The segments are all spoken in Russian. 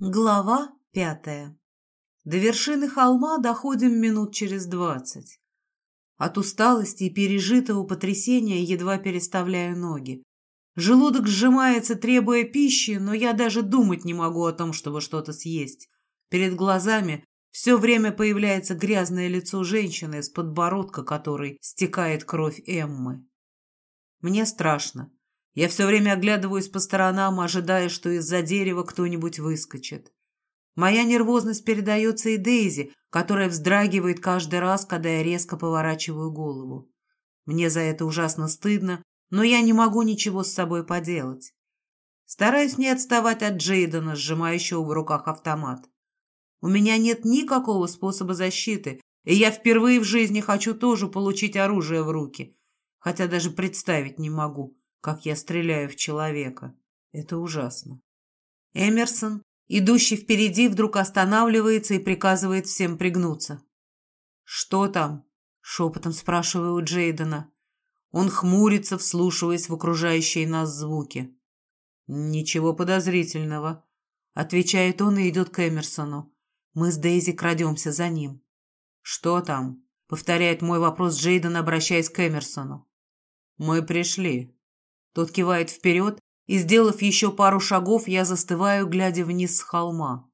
Глава пятая. До вершины холма доходим минут через двадцать. От усталости и пережитого потрясения едва переставляю ноги. Желудок сжимается, требуя пищи, но я даже думать не могу о том, чтобы что-то съесть. Перед глазами все время появляется грязное лицо женщины, с подбородка которой стекает кровь Эммы. Мне страшно. Я все время оглядываюсь по сторонам, ожидая, что из-за дерева кто-нибудь выскочит. Моя нервозность передается и Дейзи, которая вздрагивает каждый раз, когда я резко поворачиваю голову. Мне за это ужасно стыдно, но я не могу ничего с собой поделать. Стараюсь не отставать от Джейдена, сжимающего в руках автомат. У меня нет никакого способа защиты, и я впервые в жизни хочу тоже получить оружие в руки, хотя даже представить не могу, как я стреляю в человека. Это ужасно. Эмерсон, идущий впереди, вдруг останавливается и приказывает всем пригнуться. «Что там?» — шепотом спрашиваю у Джейдена. Он хмурится, вслушиваясь в окружающие нас звуки. «Ничего подозрительного», — отвечает он и идет к Эмерсону. Мы с Дейзи крадемся за ним. «Что там?» — повторяет мой вопрос Джейден, обращаясь к Эмерсону. «Мы пришли», тот кивает вперед, и, сделав еще пару шагов, я застываю, глядя вниз с холма.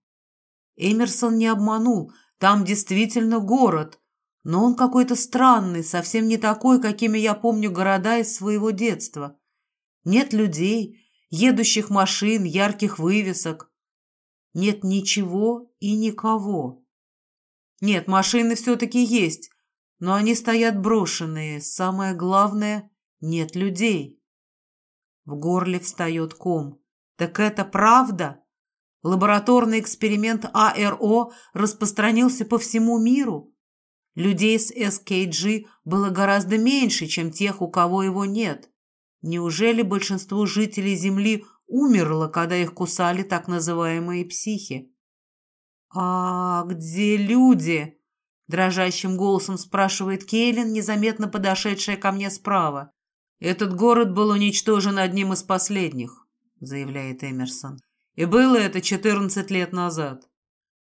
Эмерсон не обманул, там действительно город, но он какой-то странный, совсем не такой, какими я помню города из своего детства. Нет людей, едущих машин, ярких вывесок. Нет ничего и никого. Нет, машины все-таки есть, но они стоят брошенные. Самое главное — нет людей. В горле встает ком. Так это правда? Лабораторный эксперимент АРО распространился по всему миру. Людей с СКГ было гораздо меньше, чем тех, у кого его нет. Неужели большинство жителей Земли умерло, когда их кусали так называемые психи? «А где люди?» – дрожащим голосом спрашивает Кейлин, незаметно подошедшая ко мне справа. «Этот город был уничтожен одним из последних», — заявляет Эмерсон. «И было это 14 лет назад.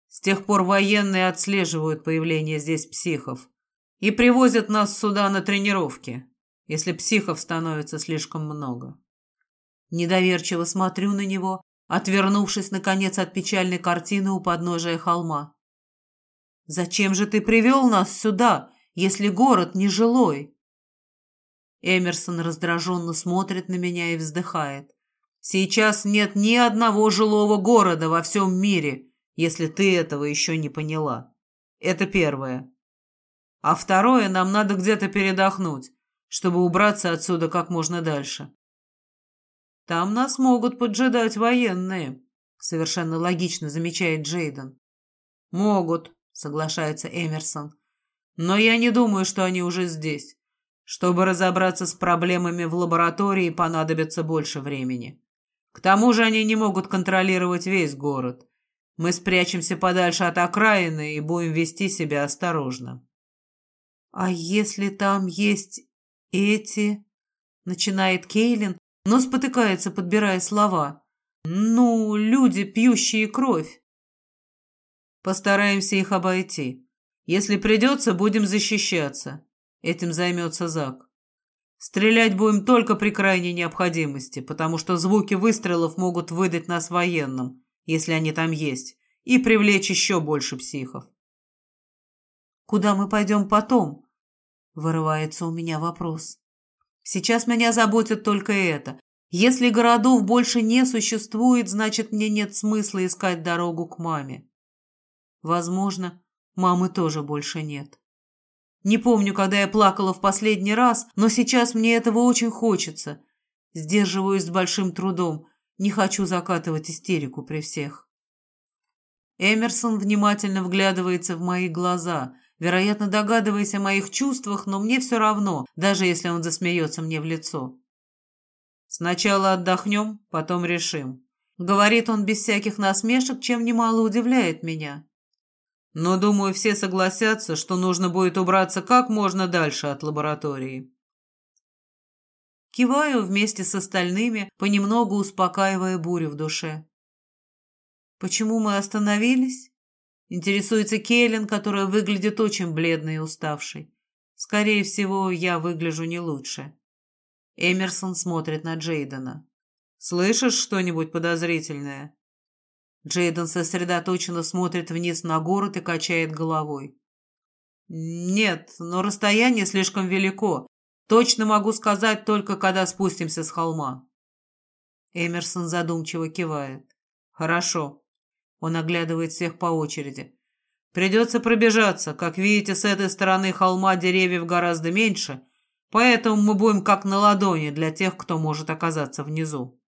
С тех пор военные отслеживают появление здесь психов и привозят нас сюда на тренировки, если психов становится слишком много». Недоверчиво смотрю на него, отвернувшись, наконец, от печальной картины у подножия холма. «Зачем же ты привел нас сюда, если город нежилой?» Эмерсон раздраженно смотрит на меня и вздыхает. «Сейчас нет ни одного жилого города во всем мире, если ты этого еще не поняла. Это первое. А второе, нам надо где-то передохнуть, чтобы убраться отсюда как можно дальше. Там нас могут поджидать военные», — совершенно логично замечает Джейден. «Могут», — соглашается Эмерсон. «Но я не думаю, что они уже здесь. Чтобы разобраться с проблемами в лаборатории, понадобится больше времени. К тому же они не могут контролировать весь город. Мы спрячемся подальше от окраины и будем вести себя осторожно. «А если там есть эти...» — начинает Кейлин, но спотыкается, подбирая слова. «Ну, люди, пьющие кровь». Постараемся их обойти. Если придется, будем защищаться. Этим займется Зак. Стрелять будем только при крайней необходимости, потому что звуки выстрелов могут выдать нас военным, если они там есть, и привлечь еще больше психов. «Куда мы пойдем потом?» — вырывается у меня вопрос. «Сейчас меня заботит только это. Если городов больше не существует, значит, мне нет смысла искать дорогу к маме. Возможно, мамы тоже больше нет». Не помню, когда я плакала в последний раз, но сейчас мне этого очень хочется. Сдерживаюсь с большим трудом. Не хочу закатывать истерику при всех. Эмерсон внимательно вглядывается в мои глаза, вероятно, догадываясь о моих чувствах, но мне все равно, даже если он засмеется мне в лицо. «Сначала отдохнем, потом решим», — говорит он без всяких насмешек, чем немало удивляет меня. Но, думаю, все согласятся, что нужно будет убраться как можно дальше от лаборатории. Киваю вместе с остальными, понемногу успокаивая бурю в душе. Почему мы остановились? Интересуется Кейлин, которая выглядит очень бледной и уставшей. Скорее всего, я выгляжу не лучше. Эмерсон смотрит на Джейдена. «Слышишь что-нибудь подозрительное?» Джейден сосредоточенно смотрит вниз на город и качает головой. «Нет, но расстояние слишком велико. Точно могу сказать только, когда спустимся с холма». Эмерсон задумчиво кивает. «Хорошо». Он оглядывает всех по очереди. «Придется пробежаться. Как видите, с этой стороны холма деревьев гораздо меньше, поэтому мы будем как на ладони для тех, кто может оказаться внизу».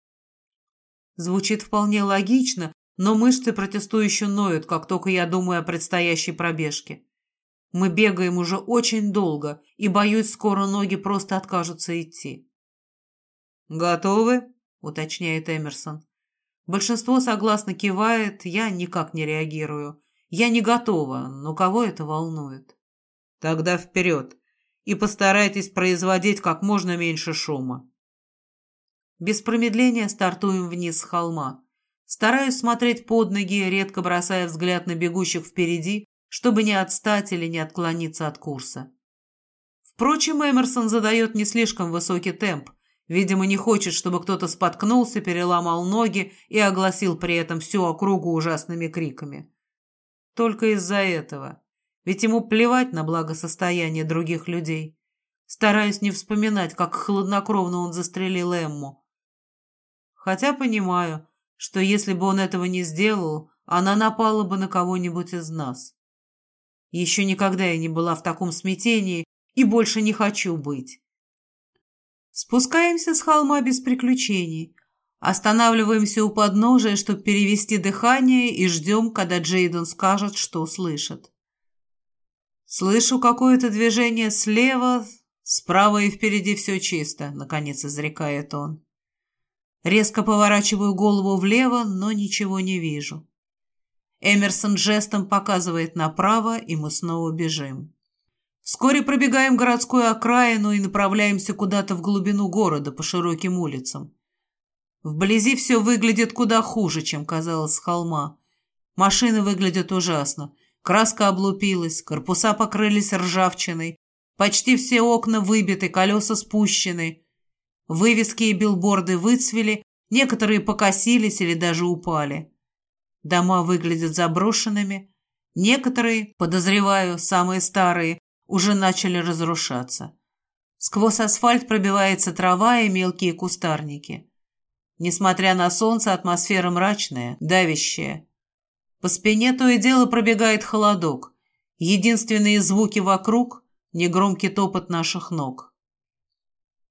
Звучит вполне логично, но мышцы протестующе ноют, как только я думаю о предстоящей пробежке. Мы бегаем уже очень долго, и, боюсь, скоро ноги просто откажутся идти. «Готовы?» — уточняет Эмерсон. Большинство согласно кивает, я никак не реагирую. Я не готова, но кого это волнует? Тогда вперед. И постарайтесь производить как можно меньше шума. Без промедления стартуем вниз с холма. Стараюсь смотреть под ноги, редко бросая взгляд на бегущих впереди, чтобы не отстать или не отклониться от курса. Впрочем, Эмерсон задает не слишком высокий темп, видимо, не хочет, чтобы кто-то споткнулся, переломал ноги и огласил при этом всю округу ужасными криками. Только из-за этого. Ведь ему плевать на благосостояние других людей. Стараюсь не вспоминать, как хладнокровно он застрелил Эмму. Хотя понимаю, что если бы он этого не сделал, она напала бы на кого-нибудь из нас. Еще никогда я не была в таком смятении и больше не хочу быть. Спускаемся с холма без приключений. Останавливаемся у подножия, чтобы перевести дыхание, и ждем, когда Джейден скажет, что слышит. Слышу какое-то движение слева, справа и впереди все чисто, наконец изрекает он. Резко поворачиваю голову влево, но ничего не вижу. Эмерсон жестом показывает направо, и мы снова бежим. Вскоре пробегаем городскую окраину и направляемся куда-то в глубину города по широким улицам. Вблизи все выглядит куда хуже, чем казалось с холма. Машины выглядят ужасно. Краска облупилась, корпуса покрылись ржавчиной, почти все окна выбиты, колеса спущены. Вывески и билборды выцвели, некоторые покосились или даже упали. Дома выглядят заброшенными. Некоторые, подозреваю, самые старые, уже начали разрушаться. Сквозь асфальт пробивается трава и мелкие кустарники. Несмотря на солнце, атмосфера мрачная, давящая. По спине то и дело пробегает холодок. Единственные звуки вокруг — негромкий топот наших ног.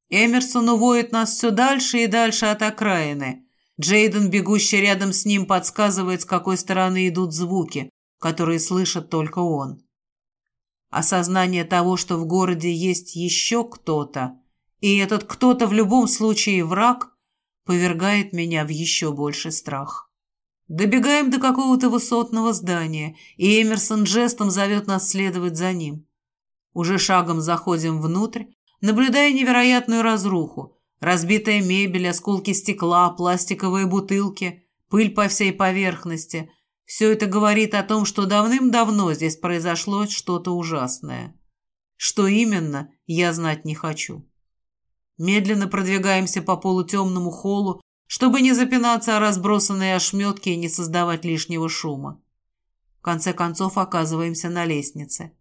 Эмерсон уводит нас все дальше и дальше от окраины — Джейден, бегущий рядом с ним, подсказывает, с какой стороны идут звуки, которые слышит только он. Осознание того, что в городе есть еще кто-то, и этот кто-то в любом случае враг, повергает меня в еще больший страх. Добегаем до какого-то высотного здания, и Эмерсон жестом зовет нас следовать за ним. Уже шагом заходим внутрь, наблюдая невероятную разруху, Разбитая мебель, осколки стекла, пластиковые бутылки, пыль по всей поверхности – все это говорит о том, что давным-давно здесь произошло что-то ужасное. Что именно, я знать не хочу. Медленно продвигаемся по полутемному холлу, чтобы не запинаться о разбросанные ошметки и не создавать лишнего шума. В конце концов оказываемся на лестнице.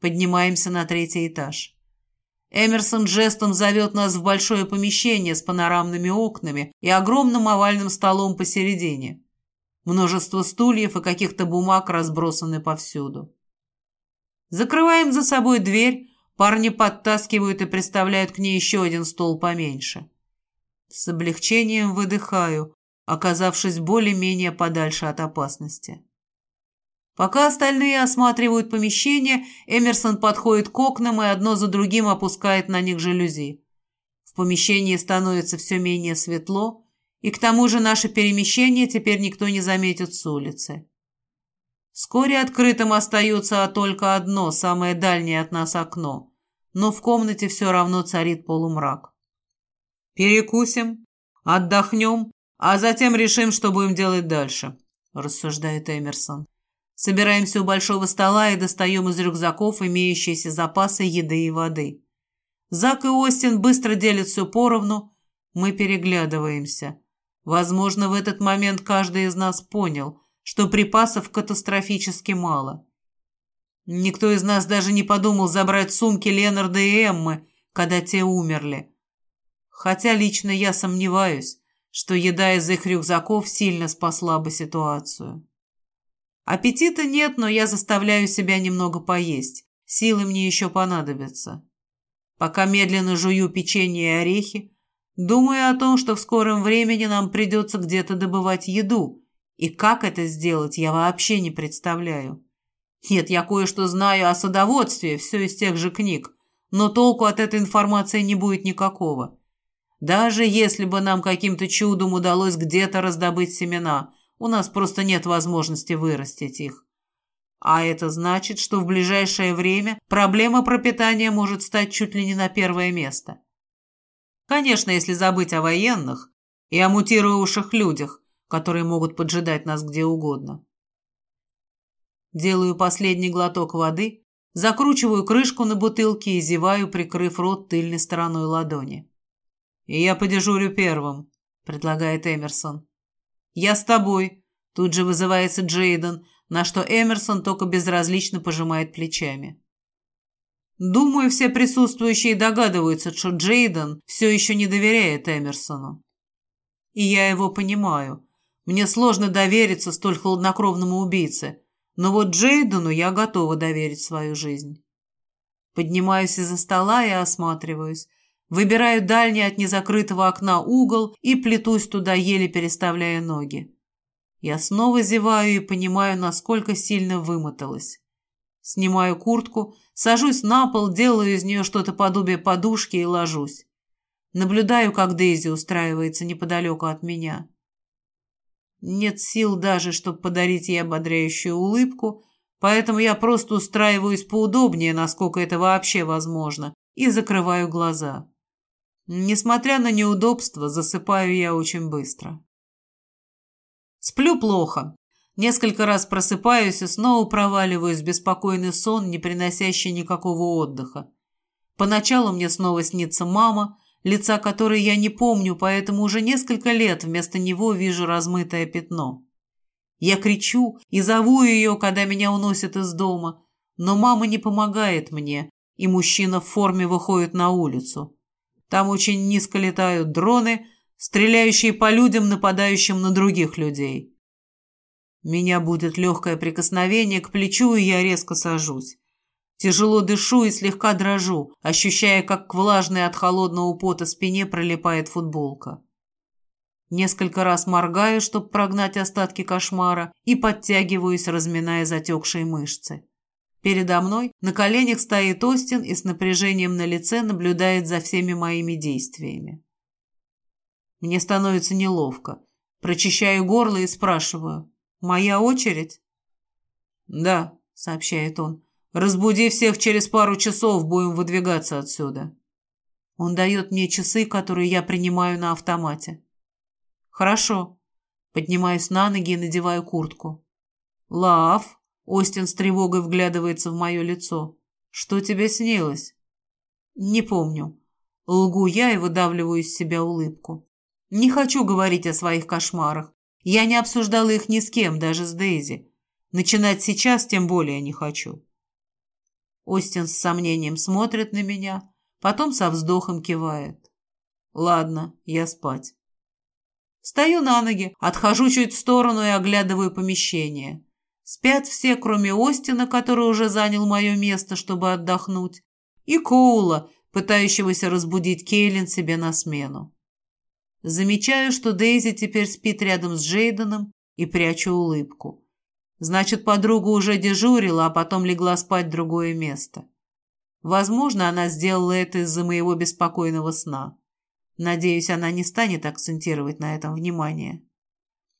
Поднимаемся на третий этаж. Эмерсон жестом зовет нас в большое помещение с панорамными окнами и огромным овальным столом посередине. Множество стульев и каких-то бумаг разбросаны повсюду. Закрываем за собой дверь, парни подтаскивают и приставляют к ней еще один стол поменьше. С облегчением выдыхаю, оказавшись более-менее подальше от опасности. Пока остальные осматривают помещение, Эмерсон подходит к окнам и одно за другим опускает на них жалюзи. В помещении становится все менее светло, и к тому же наше перемещение теперь никто не заметит с улицы. Вскоре открытым остается только одно, самое дальнее от нас окно, но в комнате все равно царит полумрак. «Перекусим, отдохнем, а затем решим, что будем делать дальше», – рассуждает Эмерсон. Собираемся у большого стола и достаем из рюкзаков имеющиеся запасы еды и воды. Зак и Остин быстро делят все поровну. Мы переглядываемся. Возможно, в этот момент каждый из нас понял, что припасов катастрофически мало. Никто из нас даже не подумал забрать сумки Ленарда и Эммы, когда те умерли. Хотя лично я сомневаюсь, что еда из их рюкзаков сильно спасла бы ситуацию. Аппетита нет, но я заставляю себя немного поесть. Силы мне еще понадобятся. Пока медленно жую печенье и орехи, думаю о том, что в скором времени нам придется где-то добывать еду, и как это сделать, я вообще не представляю. Нет, я кое-что знаю о садоводстве, все из тех же книг, но толку от этой информации не будет никакого. Даже если бы нам каким-то чудом удалось где-то раздобыть семена, у нас просто нет возможности вырастить их. А это значит, что в ближайшее время проблема пропитания может стать чуть ли не на первое место. Конечно, если забыть о военных и о мутировавших людях, которые могут поджидать нас где угодно. Делаю последний глоток воды, закручиваю крышку на бутылке и зеваю, прикрыв рот тыльной стороной ладони. «И я подежурю первым», — предлагает Эмерсон. «Я с тобой», — тут же вызывается Джейден, на что Эмерсон только безразлично пожимает плечами. Думаю, все присутствующие догадываются, что Джейден все еще не доверяет Эмерсону. И я его понимаю. Мне сложно довериться столь хладнокровному убийце, но вот Джейдену я готова доверить свою жизнь. Поднимаюсь из-за стола и осматриваюсь. Выбираю дальний от незакрытого окна угол и плетусь туда, еле переставляя ноги. Я снова зеваю и понимаю, насколько сильно вымоталась. Снимаю куртку, сажусь на пол, делаю из нее что-то подобие подушки и ложусь. Наблюдаю, как Дейзи устраивается неподалеку от меня. Нет сил даже, чтобы подарить ей ободряющую улыбку, поэтому я просто устраиваюсь поудобнее, насколько это вообще возможно, и закрываю глаза. Несмотря на неудобства, засыпаю я очень быстро. Сплю плохо. Несколько раз просыпаюсь и снова проваливаюсь в беспокойный сон, не приносящий никакого отдыха. Поначалу мне снова снится мама, лица которой я не помню, поэтому уже несколько лет вместо него вижу размытое пятно. Я кричу и зову ее, когда меня уносят из дома, но мама не помогает мне, и мужчина в форме выходит на улицу. Там очень низко летают дроны, стреляющие по людям, нападающим на других людей. Меня будет легкое прикосновение к плечу, и я резко сажусь. Тяжело дышу и слегка дрожу, ощущая, как к влажной от холодного пота спине пролипает футболка. Несколько раз моргаю, чтобы прогнать остатки кошмара, и подтягиваюсь, разминая затекшие мышцы. Передо мной на коленях стоит Остин и с напряжением на лице наблюдает за всеми моими действиями. Мне становится неловко. Прочищаю горло и спрашиваю. «Моя очередь?» «Да», — сообщает он. «Разбуди всех через пару часов, будем выдвигаться отсюда». Он дает мне часы, которые я принимаю на автомате. «Хорошо». Поднимаюсь на ноги и надеваю куртку. «Лав», Остин с тревогой вглядывается в мое лицо. «Что тебе снилось?» «Не помню». Лгу я и выдавливаю из себя улыбку. «Не хочу говорить о своих кошмарах. Я не обсуждала их ни с кем, даже с Дейзи. Начинать сейчас тем более не хочу». Остин с сомнением смотрит на меня, потом со вздохом кивает. «Ладно, я спать». Встаю на ноги, отхожу чуть в сторону и оглядываю помещение. Спят все, кроме Остина, который уже занял мое место, чтобы отдохнуть, и Коула, пытающегося разбудить Кейлин себе на смену. Замечаю, что Дейзи теперь спит рядом с Джейденом и прячу улыбку. Значит, подруга уже дежурила, а потом легла спать в другое место. Возможно, она сделала это из-за моего беспокойного сна. Надеюсь, она не станет акцентировать на этом внимание.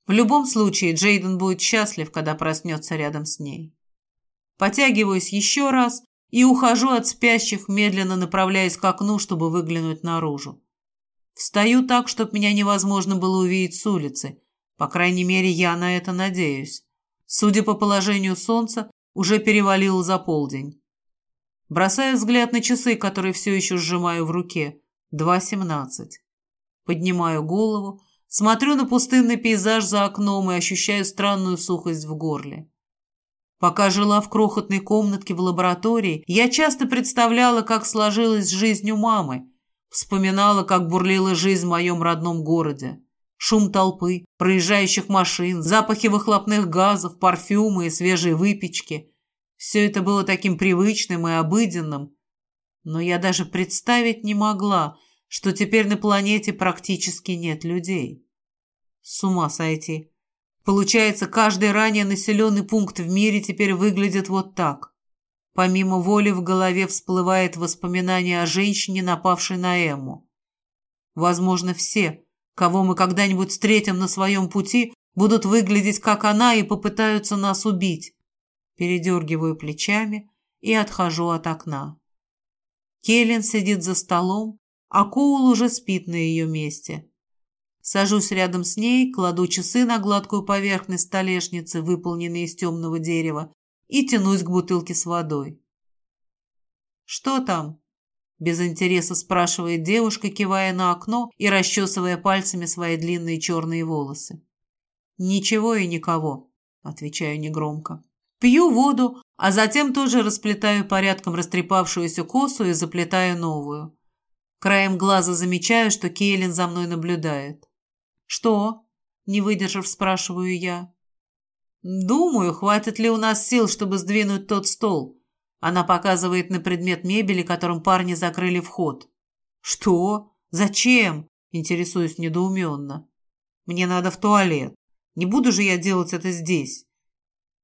В любом случае, Джейден будет счастлив, когда проснется рядом с ней. Потягиваюсь еще раз и ухожу от спящих, медленно направляясь к окну, чтобы выглянуть наружу. Встаю так, чтобы меня невозможно было увидеть с улицы, По крайней мере, я на это надеюсь. Судя по положению солнца, уже перевалил за полдень. Бросаю взгляд на часы, которые все еще сжимаю в руке. Два семнадцать. Поднимаю голову, смотрю на пустынный пейзаж за окном и ощущаю странную сухость в горле. Пока жила в крохотной комнатке в лаборатории, я часто представляла, как сложилась жизнь у мамы, вспоминала, как бурлила жизнь в моем родном городе. Шум толпы, проезжающих машин, запахи выхлопных газов, парфюмы и свежей выпечки. Все это было таким привычным и обыденным. Но я даже представить не могла, что теперь на планете практически нет людей. С ума сойти. Получается, каждый ранее населенный пункт в мире теперь выглядит вот так. Помимо воли в голове всплывает воспоминание о женщине, напавшей на Эмму. Возможно, все – кого мы когда-нибудь встретим на своем пути, будут выглядеть как она и попытаются нас убить. Передергиваю плечами и отхожу от окна. Келлен сидит за столом, а Коул уже спит на ее месте. Сажусь рядом с ней, кладу часы на гладкую поверхность столешницы, выполненной из темного дерева, и тянусь к бутылке с водой. «Что там?» Без интереса спрашивает девушка, кивая на окно и расчесывая пальцами свои длинные черные волосы. «Ничего и никого», — отвечаю негромко. Пью воду, а затем тоже расплетаю порядком растрепавшуюся косу и заплетаю новую. Краем глаза замечаю, что Кейлин за мной наблюдает. «Что?» — не выдержав, спрашиваю я. «Думаю, хватит ли у нас сил, чтобы сдвинуть тот стол», она показывает на предмет мебели, которым парни закрыли вход. «Что? Зачем?» – интересуюсь недоуменно. «Мне надо в туалет. Не буду же я делать это здесь».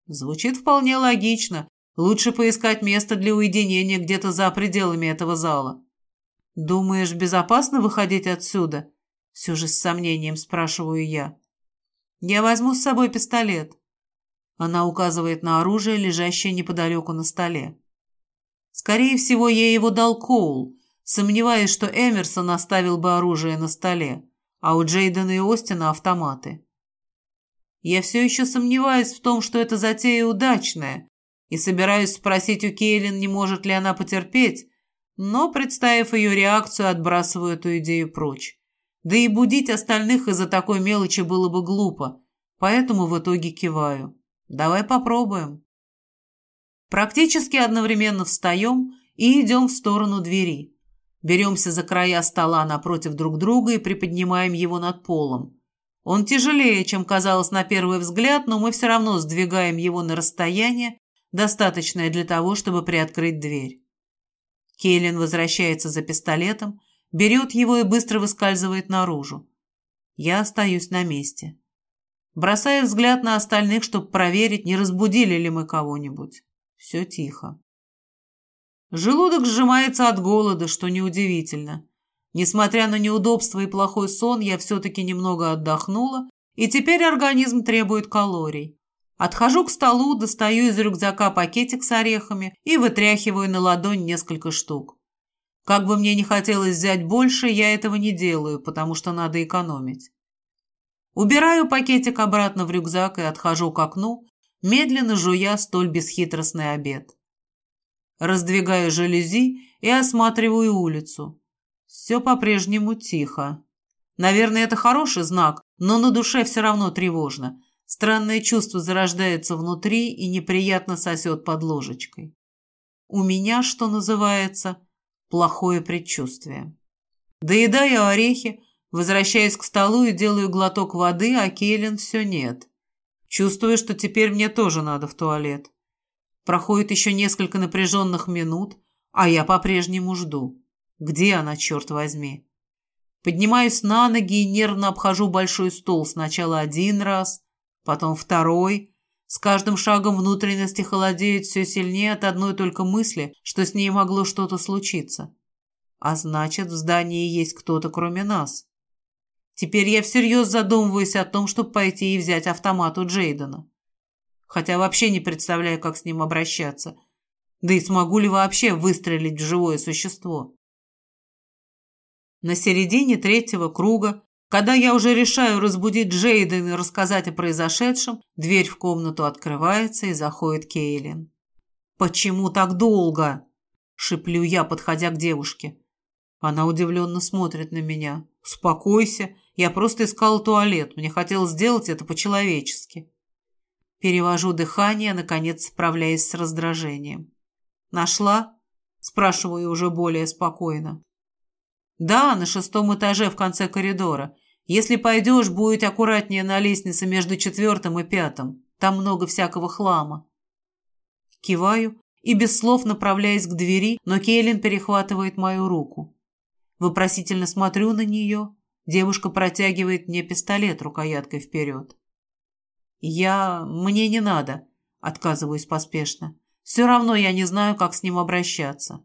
Звучит вполне логично. Лучше поискать место для уединения где-то за пределами этого зала. «Думаешь, безопасно выходить отсюда?» Все же с сомнением спрашиваю я. «Я возьму с собой пистолет». Она указывает на оружие, лежащее неподалеку на столе. Скорее всего, ей его дал Коул, сомневаясь, что Эмерсон оставил бы оружие на столе, а у Джейдена и Остина автоматы. Я все еще сомневаюсь в том, что эта затея удачная, и собираюсь спросить у Кейлин, не может ли она потерпеть, но, представив ее реакцию, отбрасываю эту идею прочь. Да и будить остальных из-за такой мелочи было бы глупо, поэтому в итоге киваю. Давай попробуем. Практически одновременно встаем и идем в сторону двери. Беремся за края стола напротив друг друга и приподнимаем его над полом. Он тяжелее, чем казалось на первый взгляд, но мы все равно сдвигаем его на расстояние, достаточное для того, чтобы приоткрыть дверь. Кейлин возвращается за пистолетом, берет его и быстро выскальзывает наружу. Я остаюсь на месте. Бросаю взгляд на остальных, чтобы проверить, не разбудили ли мы кого-нибудь. Все тихо. Желудок сжимается от голода, что неудивительно. Несмотря на неудобства и плохой сон, я все-таки немного отдохнула, и теперь организм требует калорий. Отхожу к столу, достаю из рюкзака пакетик с орехами и вытряхиваю на ладонь несколько штук. Как бы мне не хотелось взять больше, я этого не делаю, потому что надо экономить. Убираю пакетик обратно в рюкзак и отхожу к окну, медленно жуя столь бесхитростный обед. Раздвигаю жалюзи и осматриваю улицу. Все по-прежнему тихо. Наверное, это хороший знак, но на душе все равно тревожно. Странное чувство зарождается внутри и неприятно сосет под ложечкой. У меня, что называется, плохое предчувствие. Доедаю орехи, возвращаюсь к столу и делаю глоток воды, а Кейлин все нет. Чувствую, что теперь мне тоже надо в туалет. Проходит еще несколько напряженных минут, а я по-прежнему жду. Где она, черт возьми? Поднимаюсь на ноги и нервно обхожу большой стол. Сначала один раз, потом второй. С каждым шагом внутренности холодеют все сильнее от одной только мысли, что с ней могло что-то случиться. А значит, в здании есть кто-то кроме нас. Теперь я всерьез задумываюсь о том, чтобы пойти и взять автомат у Джейдена. Хотя вообще не представляю, как с ним обращаться. Да и смогу ли вообще выстрелить в живое существо. На середине третьего круга Когда я уже решаю разбудить Джейден и рассказать о произошедшем, дверь в комнату открывается и заходит Кейлин. «Почему так долго?» – шиплю я, подходя к девушке. Она удивленно смотрит на меня. «Успокойся, я просто искал туалет, мне хотелось сделать это по-человечески». Перевожу дыхание, наконец справляясь с раздражением. «Нашла?» – спрашиваю уже более спокойно. «Да, на шестом этаже в конце коридора. Если пойдешь, будет аккуратнее на лестнице между четвертым и пятым. Там много всякого хлама». Киваю и без слов направляюсь к двери, но Кейлин перехватывает мою руку. Вопросительно смотрю на нее. Девушка протягивает мне пистолет рукояткой вперед. «Я... мне не надо», — отказываюсь поспешно. «Все равно я не знаю, как с ним обращаться».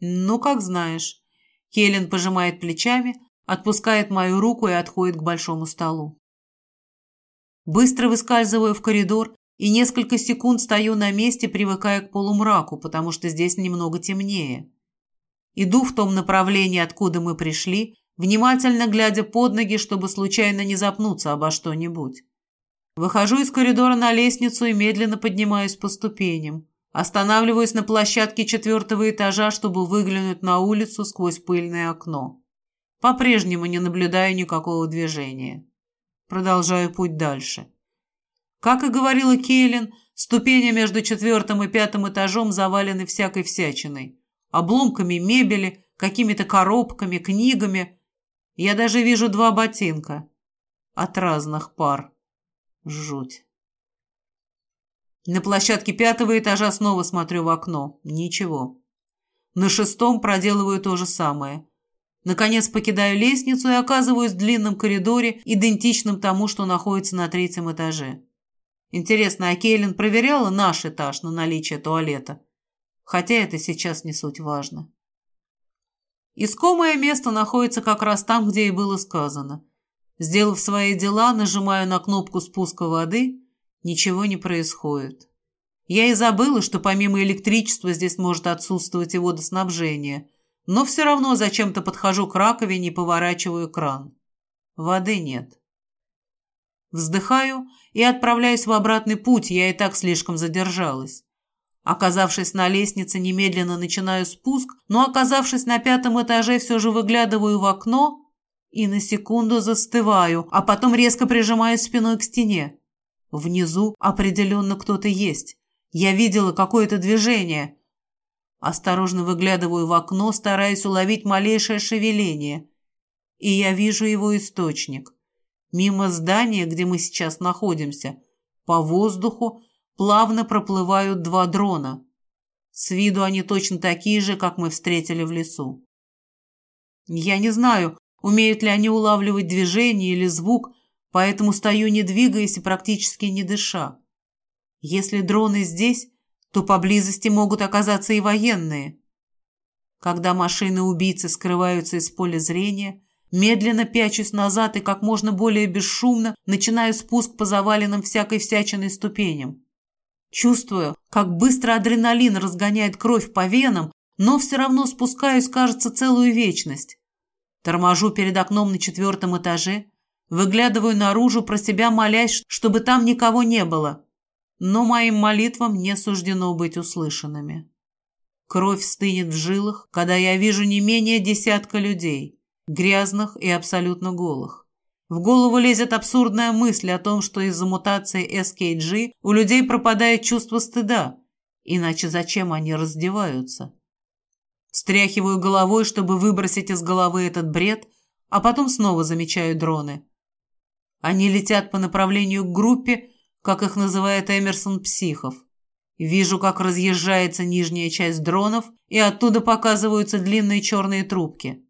«Ну, как знаешь». Келлен пожимает плечами, отпускает мою руку и отходит к большому столу. Быстро выскальзываю в коридор и несколько секунд стою на месте, привыкая к полумраку, потому что здесь немного темнее. Иду в том направлении, откуда мы пришли, внимательно глядя под ноги, чтобы случайно не запнуться обо что-нибудь. Выхожу из коридора на лестницу и медленно поднимаюсь по ступеням. Останавливаюсь на площадке четвертого этажа, чтобы выглянуть на улицу сквозь пыльное окно. По-прежнему не наблюдаю никакого движения. Продолжаю путь дальше. Как и говорила Кейлин, ступени между четвертым и пятым этажом завалены всякой всячиной. Обломками мебели, какими-то коробками, книгами. Я даже вижу два ботинка от разных пар. Жуть. На площадке пятого этажа снова смотрю в окно. Ничего. На шестом проделываю то же самое. Наконец покидаю лестницу и оказываюсь в длинном коридоре, идентичном тому, что находится на третьем этаже. Интересно, а Кейлин проверяла наш этаж на наличие туалета? Хотя это сейчас не суть важно. Искомое место находится как раз там, где и было сказано. Сделав свои дела, нажимаю на кнопку спуска воды. Ничего не происходит. Я и забыла, что помимо электричества здесь может отсутствовать и водоснабжение. Но все равно зачем-то подхожу к раковине и поворачиваю кран. Воды нет. Вздыхаю и отправляюсь в обратный путь, я и так слишком задержалась. Оказавшись на лестнице, немедленно начинаю спуск, но, оказавшись на пятом этаже, все же выглядываю в окно и на секунду застываю, а потом резко прижимаюсь спиной к стене. Внизу определенно кто-то есть. Я видела какое-то движение. Осторожно выглядываю в окно, стараясь уловить малейшее шевеление. И я вижу его источник. Мимо здания, где мы сейчас находимся, по воздуху плавно проплывают два дрона. С виду они точно такие же, как мы встретили в лесу. Я не знаю, Умеют ли они улавливать движение или звук, поэтому стою не двигаясь и практически не дыша. Если дроны здесь, то поблизости могут оказаться и военные. Когда машины-убийцы скрываются из поля зрения, медленно пячусь назад и как можно более бесшумно начинаю спуск по заваленным всякой всячиной ступеням. Чувствую, как быстро адреналин разгоняет кровь по венам, но все равно спускаюсь, кажется, целую вечность. Торможу перед окном на четвертом этаже, выглядываю наружу, про себя молясь, чтобы там никого не было. Но моим молитвам не суждено быть услышанными. Кровь стынет в жилах, когда я вижу не менее десятка людей, грязных и абсолютно голых. В голову лезет абсурдная мысль о том, что из-за мутации SKG у людей пропадает чувство стыда, иначе зачем они раздеваются? Встряхиваю головой, чтобы выбросить из головы этот бред, а потом снова замечаю дроны. Они летят по направлению к группе, как их называет Эмерсон, психов. Вижу, как разъезжается нижняя часть дронов, и оттуда показываются длинные черные трубки.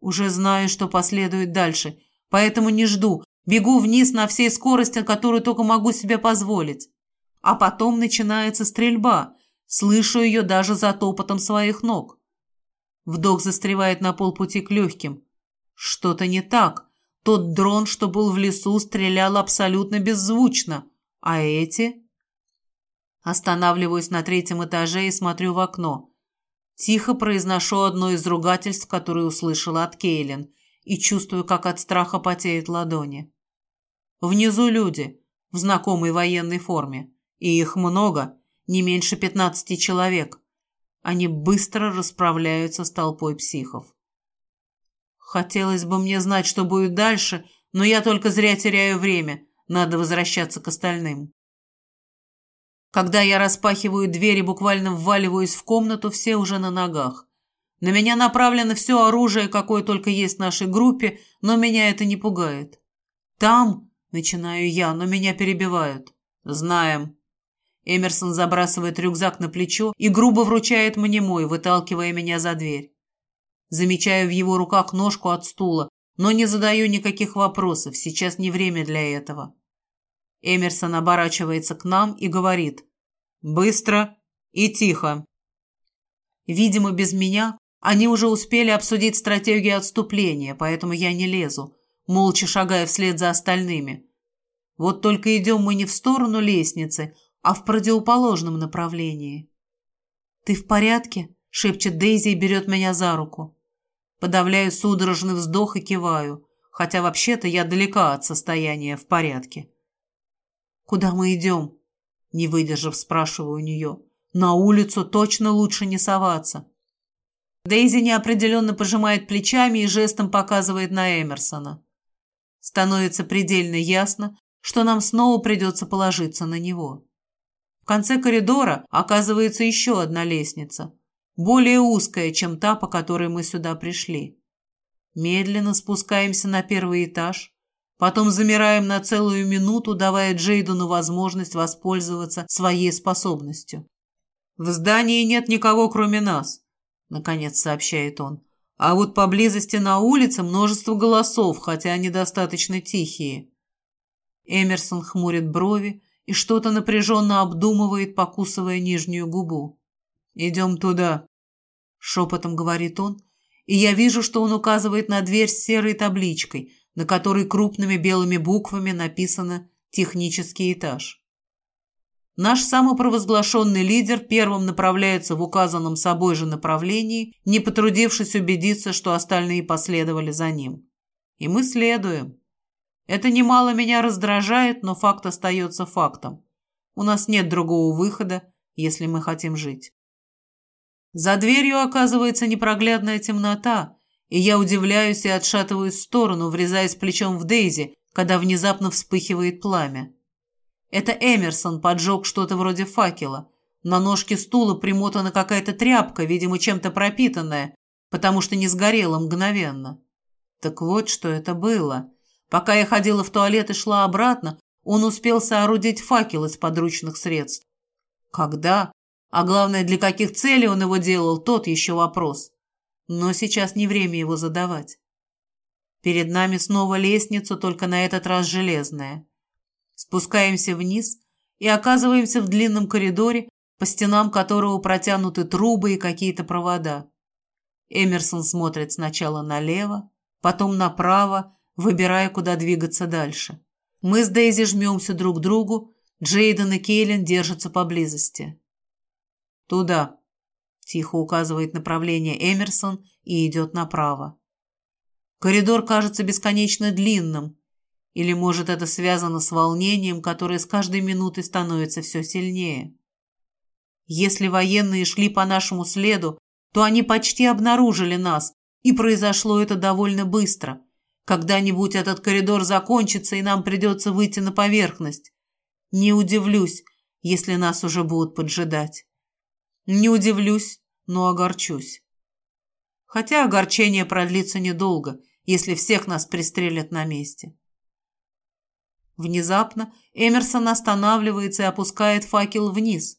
Уже знаю, что последует дальше, поэтому не жду. Бегу вниз на всей скорости, которую только могу себе позволить. А потом начинается стрельба, Слышу ее даже за топотом своих ног. Вдох застревает на полпути к легким. Что-то не так. Тот дрон, что был в лесу, стрелял абсолютно беззвучно. А эти... Останавливаюсь на третьем этаже и смотрю в окно. Тихо произношу одно из ругательств, которое услышала от Кейлин. и чувствую, как от страха потеют ладони. Внизу люди в знакомой военной форме, и их много, не меньше пятнадцати человек. Они быстро расправляются с толпой психов. Хотелось бы мне знать, что будет дальше, но я только зря теряю время. Надо возвращаться к остальным. Когда я распахиваю дверь и буквально вваливаюсь в комнату, все уже на ногах. На меня направлено все оружие, какое только есть в нашей группе, но меня это не пугает. «Там», — начинаю я, но меня перебивают. «Знаем». Эмерсон забрасывает рюкзак на плечо и грубо вручает мне мой, выталкивая меня за дверь. Замечаю в его руках ножку от стула, но не задаю никаких вопросов, сейчас не время для этого. Эмерсон оборачивается к нам и говорит «Быстро и тихо». Видимо, без меня они уже успели обсудить стратегию отступления, поэтому я не лезу, молча шагая вслед за остальными. Вот только идем мы не в сторону лестницы, а в противоположном направлении. «Ты в порядке?» — шепчет Дейзи и берет меня за руку. Подавляю судорожный вздох и киваю, хотя вообще-то я далека от состояния в порядке. «Куда мы идем?» Не выдержав, спрашиваю у нее. «На улицу точно лучше не соваться». Дейзи неопределенно пожимает плечами и жестом показывает на Эмерсона. Становится предельно ясно, что нам снова придется положиться на него. В конце коридора оказывается еще одна лестница, более узкая, чем та, по которой мы сюда пришли. Медленно спускаемся на первый этаж, Потом замираем на целую минуту, давая Джейдуну возможность воспользоваться своей способностью. «В здании нет никого, кроме нас», — наконец сообщает он. «А вот поблизости на улице множество голосов, хотя они достаточно тихие». Эмерсон хмурит брови и что-то напряженно обдумывает, покусывая нижнюю губу. «Идем туда», — шепотом говорит он, и я вижу, что он указывает на дверь с серой табличкой — на которой крупными белыми буквами написано «Технический этаж». Наш самопровозглашенный лидер первым направляется в указанном собой же направлении, не потрудившись убедиться, что остальные последовали за ним. И мы следуем. Это немало меня раздражает, но факт остается фактом. У нас нет другого выхода, если мы хотим жить. За дверью оказывается непроглядная темнота, и я удивляюсь и отшатываюсь в сторону, врезаясь плечом в Дейзи, когда внезапно вспыхивает пламя. Это Эмерсон поджег что-то вроде факела. На ножке стула примотана какая-то тряпка, видимо, чем-то пропитанная, потому что не сгорела мгновенно. Так вот, что это было. Пока я ходила в туалет и шла обратно, он успел соорудить факел из подручных средств. Когда? А главное, для каких целей он его делал, тот еще вопрос. Но сейчас не время его задавать. Перед нами снова лестница, только на этот раз железная. Спускаемся вниз и оказываемся в длинном коридоре, по стенам которого протянуты трубы и какие-то провода. Эмерсон смотрит сначала налево, потом направо, выбирая, куда двигаться дальше. Мы с Дейзи жмемся друг к другу, Джейден и Кейлин держатся поблизости. «Туда», Тихо указывает направление Эмерсон и идет направо. Коридор кажется бесконечно длинным. Или, может, это связано с волнением, которое с каждой минутой становится все сильнее. Если военные шли по нашему следу, то они почти обнаружили нас, и произошло это довольно быстро. Когда-нибудь этот коридор закончится, и нам придется выйти на поверхность. Не удивлюсь, если нас уже будут поджидать. Не удивлюсь, но огорчусь. Хотя огорчение продлится недолго, если всех нас пристрелят на месте. Внезапно Эмерсон останавливается и опускает факел вниз.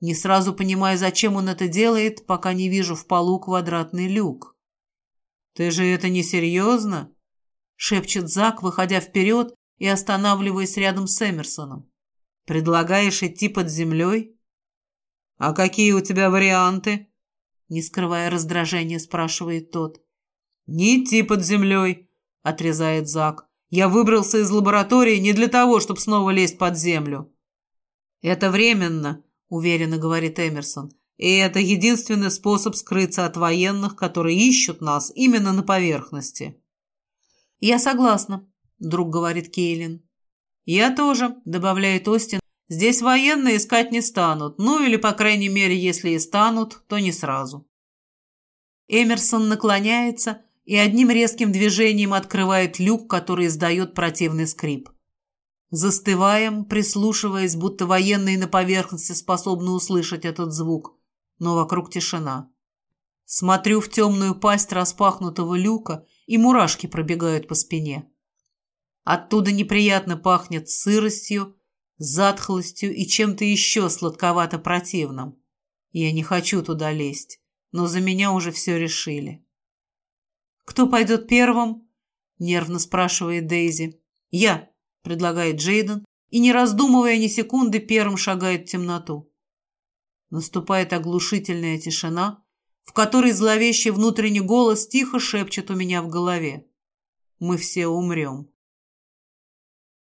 Не сразу понимая, зачем он это делает, пока не вижу в полу квадратный люк. «Ты же это не серьезно?» — шепчет Зак, выходя вперед и останавливаясь рядом с Эмерсоном. «Предлагаешь идти под землей?» «А какие у тебя варианты?» Не скрывая раздражения, спрашивает тот. «Не идти под землей», — отрезает Зак. «Я выбрался из лаборатории не для того, чтобы снова лезть под землю». «Это временно», — уверенно говорит Эмерсон. «И это единственный способ скрыться от военных, которые ищут нас именно на поверхности». «Я согласна», — вдруг говорит Кейлин. «Я тоже», — добавляет Остин. «Здесь военные искать не станут. Ну или, по крайней мере, если и станут, то не сразу». Эмерсон наклоняется и одним резким движением открывает люк, который издает противный скрип. Застываем, прислушиваясь, будто военные на поверхности способны услышать этот звук, но вокруг тишина. Смотрю в темную пасть распахнутого люка, и мурашки пробегают по спине. Оттуда неприятно пахнет сыростью, затхлостью и чем-то еще сладковато-противным. Я не хочу туда лезть, но за меня уже все решили. «Кто пойдет первым?» — нервно спрашивает Дейзи. «Я», — предлагает Джейден, и, не раздумывая ни секунды, первым шагает в темноту. Наступает оглушительная тишина, в которой зловещий внутренний голос тихо шепчет у меня в голове. «Мы все умрем».